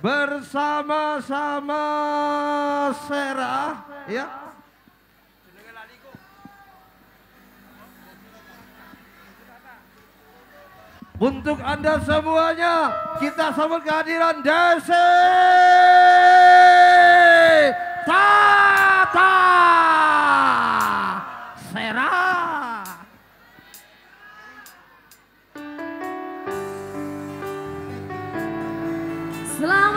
bersama-sama Sera. Ya Untuk Anda semuanya kita sambut kehadiran Desi. Tata. Sera. Selamat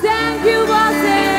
Thank you, Boston.